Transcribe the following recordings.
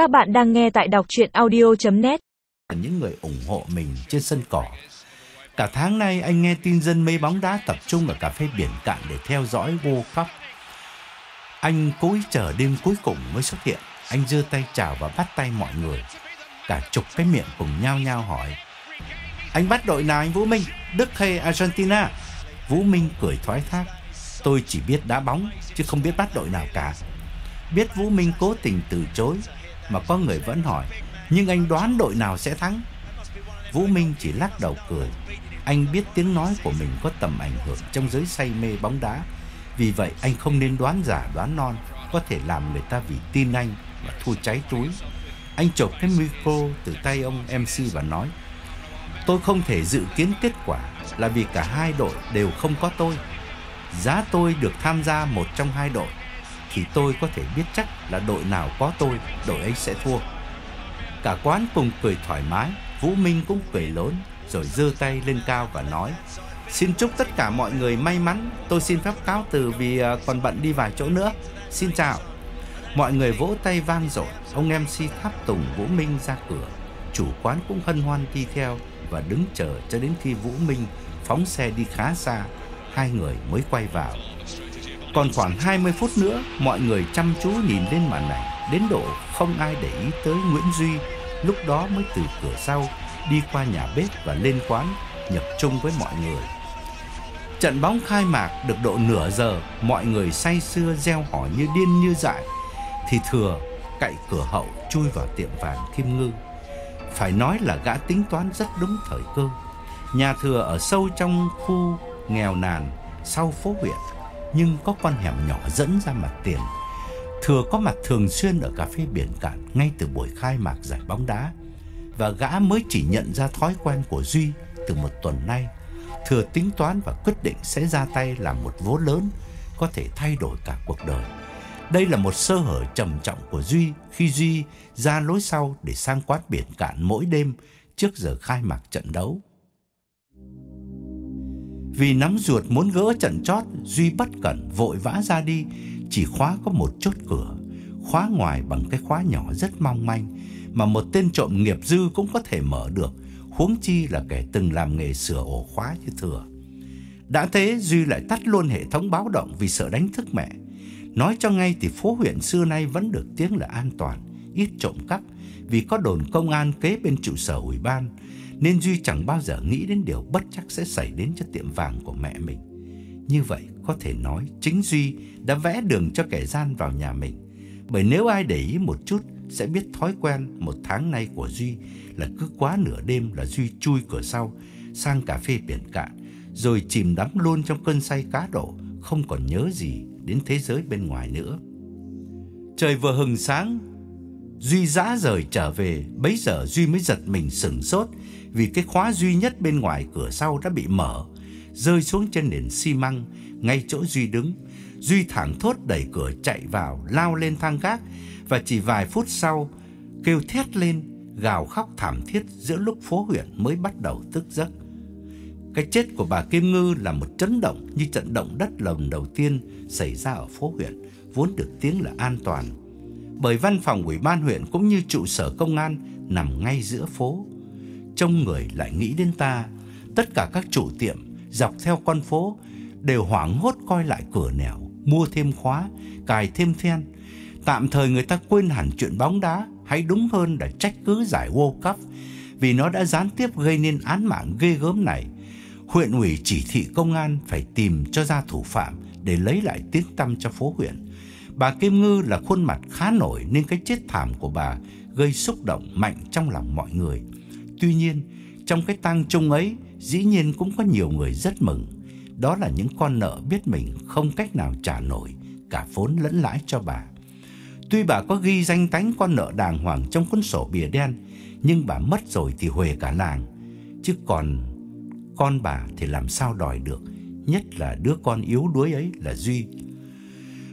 Các bạn đang nghe tại đọc chuyện audio.net Những người ủng hộ mình trên sân cỏ. Cả tháng nay, anh nghe tin dân mê bóng đá tập trung ở cà phê biển cạn để theo dõi World Cup. Anh cố ý chờ đêm cuối cùng mới xuất hiện. Anh giơ tay chào và bắt tay mọi người. Cả chục cái miệng cùng nhau nhau hỏi. Anh bắt đội nào anh Vũ Minh? Đức hay Argentina? Vũ Minh cười thoái thác. Tôi chỉ biết đá bóng, chứ không biết bắt đội nào cả. Biết Vũ Minh cố tình từ chối mà có người vẫn hỏi, nhưng anh đoán đội nào sẽ thắng? Vũ Minh chỉ lắc đầu cười. Anh biết tiếng nói của mình có tầm ảnh hưởng trong giới say mê bóng đá. Vì vậy anh không nên đoán giả đoán non, có thể làm người ta vì tin anh mà thua cháy túi. Anh chộp cái micro từ tay ông MC và nói: "Tôi không thể dự kiến kết quả là vì cả hai đội đều không có tôi. Giá tôi được tham gia một trong hai đội thì tôi có thể biết chắc là đội nào có tôi, đội ấy sẽ thua." Cả quán cùng cười thoải mái, Vũ Minh cũng cười lớn rồi giơ tay lên cao và nói: "Xin chúc tất cả mọi người may mắn, tôi xin phép cáo từ vì à, còn bận đi vài chỗ nữa. Xin chào." Mọi người vỗ tay vang dội, ông MC tháp tùng Vũ Minh ra cửa. Chủ quán cũng hân hoan đi theo và đứng chờ cho đến khi Vũ Minh phóng xe đi khá xa, hai người mới quay vào. Còn khoảng 20 phút nữa, mọi người chăm chú nhìn lên màn ảnh, đến độ không ai để ý tới Nguyễn Duy, lúc đó mới từ cửa sau đi qua nhà bếp và lên quán nhập chung với mọi người. Trận bóng khai mạc được độ nửa giờ, mọi người say sưa reo hò như điên như dại thì thừa cậy cửa hậu chui vào tiệm vàng Kim Ngư. Phải nói là gã tính toán rất đúng thời cơ. Nhà thừa ở sâu trong khu nghèo nàn sau phố huyện, nhưng có con hẻm nhỏ dẫn ra mặt tiền. Thừa có mặt thường xuyên ở cà phê biển cạn ngay từ buổi khai mạc giải bóng đá và gã mới chỉ nhận ra thói quen của Duy từ một tuần nay. Thừa tính toán và quyết định sẽ ra tay làm một vố lớn, có thể thay đổi cả cuộc đời. Đây là một sơ hở trầm trọng của Duy khi Duy ra lối sau để sang quán biển cạn mỗi đêm trước giờ khai mạc trận đấu. Vì nắm ruột muốn gỡ trận chót, Duy bất cẩn vội vã ra đi, chỉ khóa có một chốt cửa, khóa ngoài bằng cái khóa nhỏ rất mong manh mà một tên trộm nghiệp dư cũng có thể mở được, huống chi là kẻ từng làm nghề sửa ổ khóa như thừa. Đã thế Duy lại tắt luôn hệ thống báo động vì sợ đánh thức mẹ. Nói cho ngay thì phố huyện xưa nay vẫn được tiếng là an toàn, ít trộm cắp vì có đồn công an kế bên trụ sở ủy ban, nên Duy chẳng bao giờ nghĩ đến điều bất chắc sẽ xảy đến cho tiệm vàng của mẹ mình. Như vậy có thể nói chính Duy đã vẽ đường cho kẻ gian vào nhà mình. Bởi nếu ai để ý một chút sẽ biết thói quen một tháng nay của Duy là cứ quá nửa đêm là Duy chui cửa sau sang cà phê biển cạn rồi chìm đắm luôn trong cơn say cá độ, không còn nhớ gì đến thế giới bên ngoài nữa. Trời vừa hừng sáng, Duy dã rời trở về, bấy giờ Duy mới giật mình sửng sốt vì cái khóa duy nhất bên ngoài cửa sau đã bị mở, rơi xuống trên nền xi măng ngay chỗ Duy đứng. Duy thẳng thốt đẩy cửa chạy vào, lao lên thang gác và chỉ vài phút sau kêu thét lên, gào khóc thảm thiết giữa lúc phố huyện mới bắt đầu thức giấc. Cái chết của bà Kim Ngư là một chấn động như trận động đất lần đầu tiên xảy ra ở phố huyện, vốn được tiếng là an toàn. Bởi văn phòng ủy ban huyện cũng như trụ sở công an nằm ngay giữa phố. Trông người lại nghĩ đến ta, tất cả các chủ tiệm dọc theo con phố đều hoảng hốt coi lại cửa nẻo, mua thêm khóa, cài thêm then. Tạm thời người ta quên hẳn chuyện bóng đá, hay đúng hơn là trách cứ giải World Cup vì nó đã gián tiếp gây nên án mạng ghê gớm này huyện ủy chỉ thị công an phải tìm cho ra thủ phạm để lấy lại tiếng tăm cho phố huyện. Bà Kim Ngư là khuôn mặt khá nổi nên cái chết thảm của bà gây xúc động mạnh trong lòng mọi người. Tuy nhiên, trong cái tang chung ấy, dĩ nhiên cũng có nhiều người rất mừng. Đó là những con nợ biết mình không cách nào trả nổi cả vốn lẫn lãi cho bà. Tuy bà có ghi danh tánh con nợ đàng hoàng trong cuốn sổ bìa đen, nhưng bà mất rồi thì huề cả làng. Chứ còn con bà thì làm sao đòi được, nhất là đứa con yếu đuối ấy là Duy.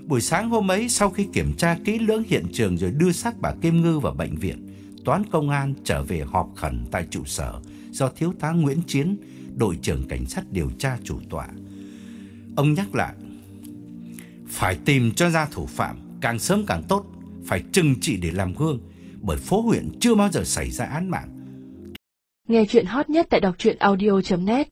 Buổi sáng hôm ấy sau khi kiểm tra kỹ lưỡng hiện trường rồi đưa xác bà Kim Ngư vào bệnh viện, toán công an trở về họp khẩn tại trụ sở do thiếu tá Nguyễn Chiến, đội trưởng cảnh sát điều tra chủ tọa. Ông nhắc lại, phải tìm cho ra thủ phạm, càng sớm càng tốt, phải trừng trị để làm gương, bởi phố huyện chưa bao giờ xảy ra án mạng. Nghe chuyện hot nhất tại đọc truyện audio.net